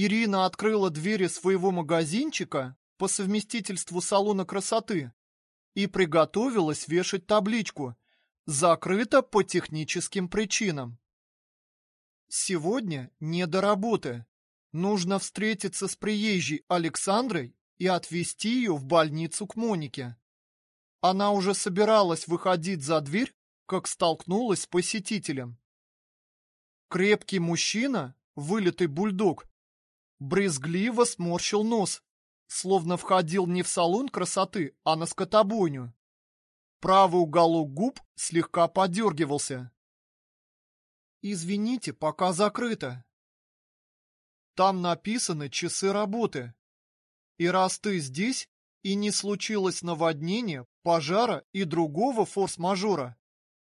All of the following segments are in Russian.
Ирина открыла двери своего магазинчика по совместительству салона красоты и приготовилась вешать табличку «Закрыто по техническим причинам». Сегодня не до работы. Нужно встретиться с приезжей Александрой и отвезти ее в больницу к Монике. Она уже собиралась выходить за дверь, как столкнулась с посетителем. Крепкий мужчина, вылитый бульдог, брезгливо сморщил нос, словно входил не в салон красоты, а на скотобойню. Правый уголок губ слегка подергивался. «Извините, пока закрыто». Там написаны часы работы. И раз ты здесь, и не случилось наводнения, пожара и другого форс-мажора,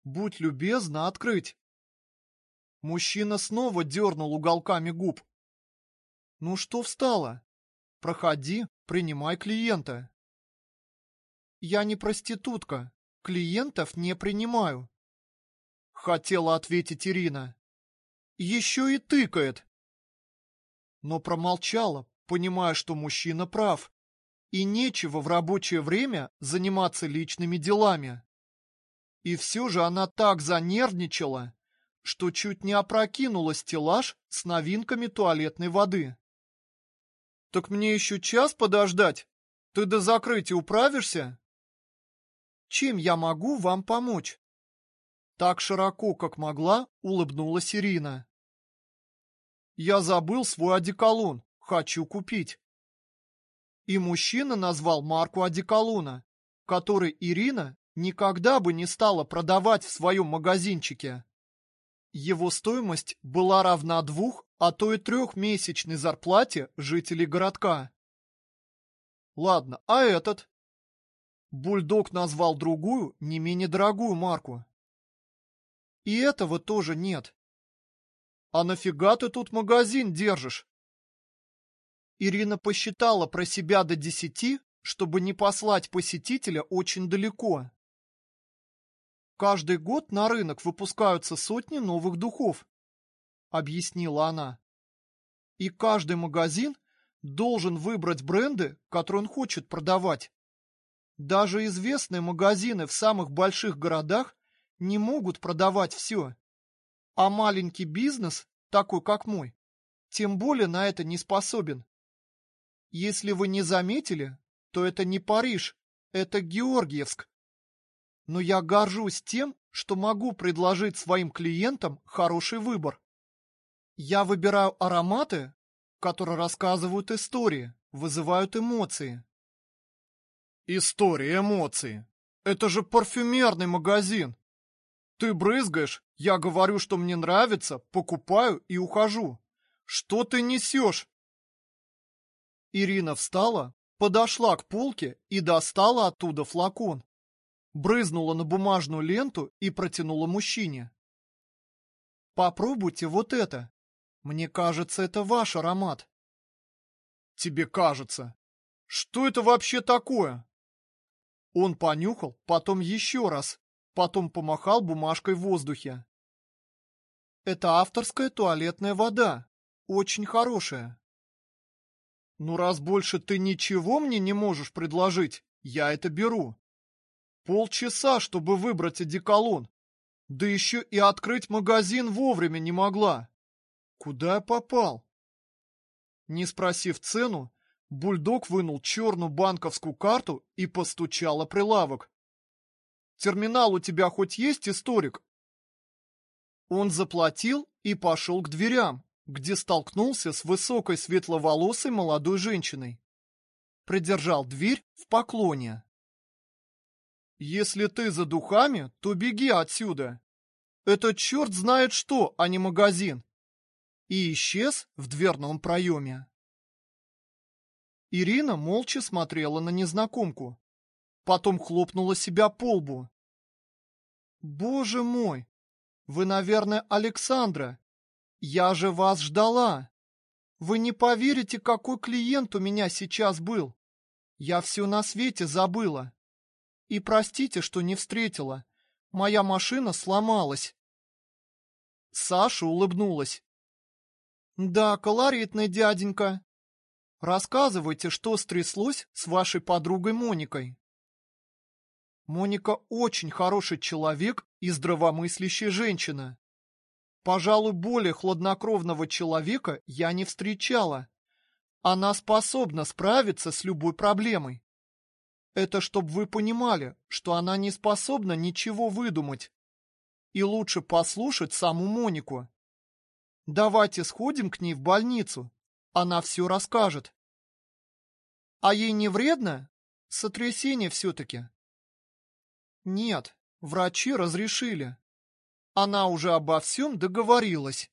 будь любезна открыть. Мужчина снова дернул уголками губ. Ну что встала? Проходи, принимай клиента. Я не проститутка, клиентов не принимаю. Хотела ответить Ирина. Еще и тыкает. Но промолчала, понимая, что мужчина прав, и нечего в рабочее время заниматься личными делами. И все же она так занервничала, что чуть не опрокинула стеллаж с новинками туалетной воды. «Так мне еще час подождать? Ты до закрытия управишься?» «Чем я могу вам помочь?» Так широко, как могла, улыбнулась Ирина. «Я забыл свой одеколон. Хочу купить». И мужчина назвал марку одеколона, который Ирина никогда бы не стала продавать в своем магазинчике. Его стоимость была равна двух, а то и трехмесячной зарплате жителей городка. Ладно, а этот? Бульдог назвал другую, не менее дорогую марку. И этого тоже нет. А нафига ты тут магазин держишь? Ирина посчитала про себя до десяти, чтобы не послать посетителя очень далеко. Каждый год на рынок выпускаются сотни новых духов, объяснила она. И каждый магазин должен выбрать бренды, которые он хочет продавать. Даже известные магазины в самых больших городах не могут продавать все. А маленький бизнес, такой как мой, тем более на это не способен. Если вы не заметили, то это не Париж, это Георгиевск но я горжусь тем, что могу предложить своим клиентам хороший выбор. Я выбираю ароматы, которые рассказывают истории, вызывают эмоции. История эмоций. Это же парфюмерный магазин. Ты брызгаешь, я говорю, что мне нравится, покупаю и ухожу. Что ты несешь? Ирина встала, подошла к полке и достала оттуда флакон брызнула на бумажную ленту и протянула мужчине. Попробуйте вот это. Мне кажется, это ваш аромат. Тебе кажется. Что это вообще такое? Он понюхал, потом еще раз, потом помахал бумажкой в воздухе. Это авторская туалетная вода. Очень хорошая. Ну, раз больше ты ничего мне не можешь предложить, я это беру. Полчаса, чтобы выбрать одеколон. Да еще и открыть магазин вовремя не могла. Куда я попал? Не спросив цену, бульдог вынул черную банковскую карту и постучал о прилавок. «Терминал у тебя хоть есть, историк?» Он заплатил и пошел к дверям, где столкнулся с высокой светловолосой молодой женщиной. Придержал дверь в поклоне. Если ты за духами, то беги отсюда. Это черт знает что, а не магазин. И исчез в дверном проеме. Ирина молча смотрела на незнакомку. Потом хлопнула себя по лбу. Боже мой! Вы, наверное, Александра. Я же вас ждала. Вы не поверите, какой клиент у меня сейчас был. Я все на свете забыла. И простите, что не встретила. Моя машина сломалась. Саша улыбнулась. Да, колоритный дяденька. Рассказывайте, что стряслось с вашей подругой Моникой. Моника очень хороший человек и здравомыслящая женщина. Пожалуй, более хладнокровного человека я не встречала. Она способна справиться с любой проблемой. Это чтобы вы понимали, что она не способна ничего выдумать. И лучше послушать саму Монику. Давайте сходим к ней в больницу. Она все расскажет. А ей не вредно? Сотрясение все-таки. Нет, врачи разрешили. Она уже обо всем договорилась.